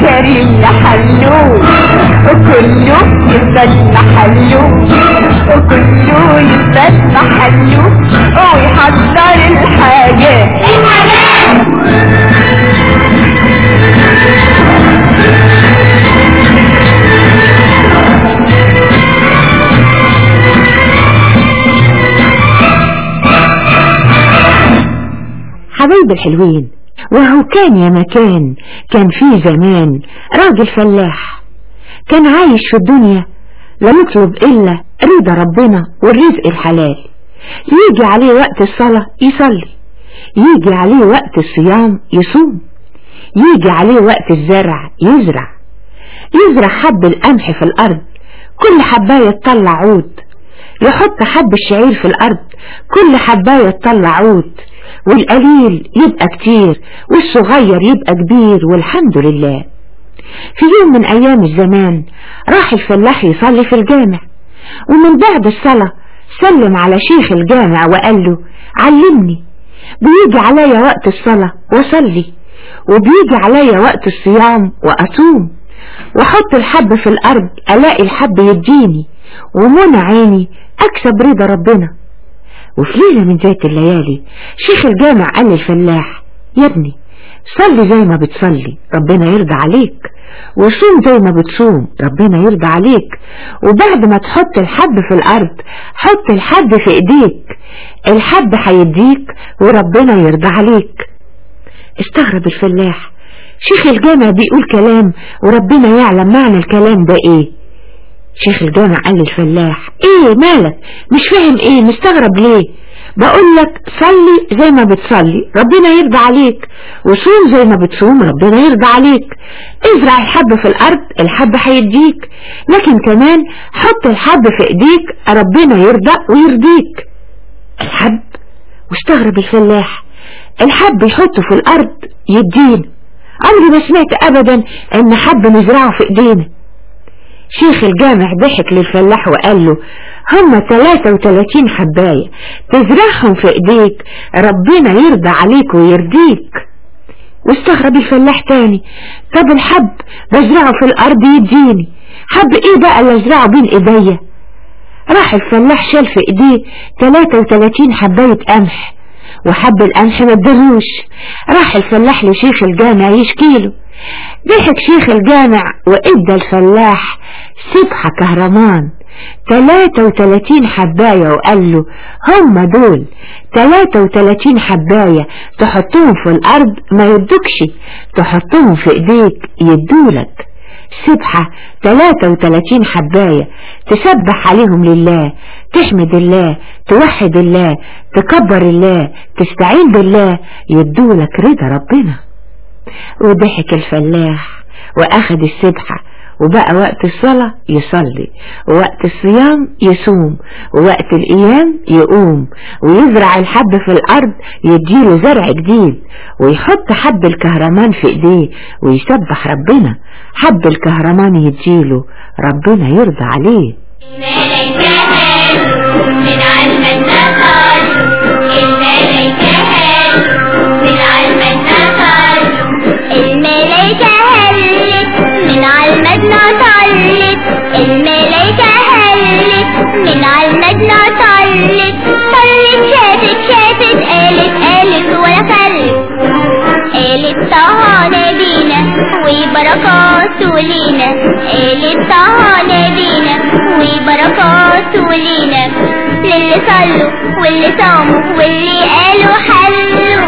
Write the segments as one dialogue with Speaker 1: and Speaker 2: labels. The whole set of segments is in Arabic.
Speaker 1: كريم حلو
Speaker 2: وكله يفضل محله وكله يفضل محله ويحضر الحاجات
Speaker 3: حبايب الحلوين. وهو كان يا مكان كان في زمان راجل فلاح. كان عايش في الدنيا لا يطلب إلا رضا ربنا والرزق الحلال. يجي عليه وقت الصلاة يصلي يجي عليه وقت الصيام يصوم يجي عليه وقت الزرع يزرع. يزرع حب القمح في الأرض كل حباية تطلع عود. يحط حب الشعير في الأرض كل حباية تطلع عود. والقليل يبقى كتير والصغير يبقى كبير والحمد لله. في يوم من أيام الزمان راح الفلاح يصلي في الجامع ومن بعد الصلاة سلم على شيخ الجامع وقال له علمني بيجي عليا وقت الصلاة وصلي وبيجي عليا وقت الصيام وأصوم وأحط الحب في الأرض ألاقي الحب يديني ومنى عيني أكسب رضا ربنا. وفي ليلة من ذات الليالي. شيخ الجامع قال للفلاح يا ابني صلي زي ما بتصلي ربنا يرضى عليك. وصوم زي ما بتصوم ربنا يرضى عليك. وبعد ما تحط الحب في الأرض حط الحب في إيديك. الحب هيديك وربنا يرضى عليك. استغرب الفلاح. شيخ الجامع بيقول كلام وربنا يعلم معنى الكلام ده إيه؟ شيخ الجامع قال للفلاح إيه مالك؟ مش فاهم إيه؟ مستغرب ليه؟ بقول لك صلي زي ما بتصلي ربنا يرضى عليك وصوم زي ما بتصوم ربنا يرضى عليك. ازرع الحب في الأرض الحب هيديك لكن كمان حط الحب في إيديك ربنا يرضى ويرضيك. الحب؟ واستغرب الفلاح. الحب يحطه في الأرض يدينا عمري ما سمعت ابدا إن حب نزرعه في إيدينا. شيخ الجامع ضحك للفلاح وقال له هم 33 حباية تزرعهم في إيديك ربنا يرضى عليك ويرضيك. واستغرب الفلاح تاني طب الحب بزرعه في الأرض يديني حب إيه بقى اللي أزرعه بين إيديا؟ راح الفلاح شال في إيديه 33 حباية قمح وحب القمح ما راح الفلاح لشيخ الجامع يشكيله. ضحك شيخ الجامع وإدى الفلاح سبحة كهرمان. 33 حباية وقال له هم دول 33 حباية تحطهم في الأرض ما يدوكش تحطهم في إيديك يدولك. سبحة 33 حباية تسبح عليهم لله تحمد الله توحد الله تكبر الله تستعين بالله يدولك رضا ربنا. وضحك الفلاح واخد السبحة وبقى وقت الصلاة يصلي ووقت الصيام يصوم ووقت القيام يقوم ويزرع الحب في الأرض يديله زرع جديد ويحط حب الكهرمان في إيديه ويسبح ربنا حب الكهرمان يديله ربنا يرضى عليه.
Speaker 1: من علم وبركاته لينا نبينا وبركاته لينا للي صلوا واللي صاموا واللي قالوا حلوا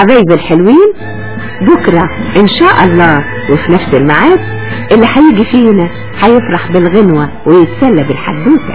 Speaker 1: طالوا
Speaker 3: حبايب الحلوين بكرة إن شاء الله وفي نفس الميعاد اللي هيجي فينا هيفرح بالغنوة ويتسلى بالحدوتة.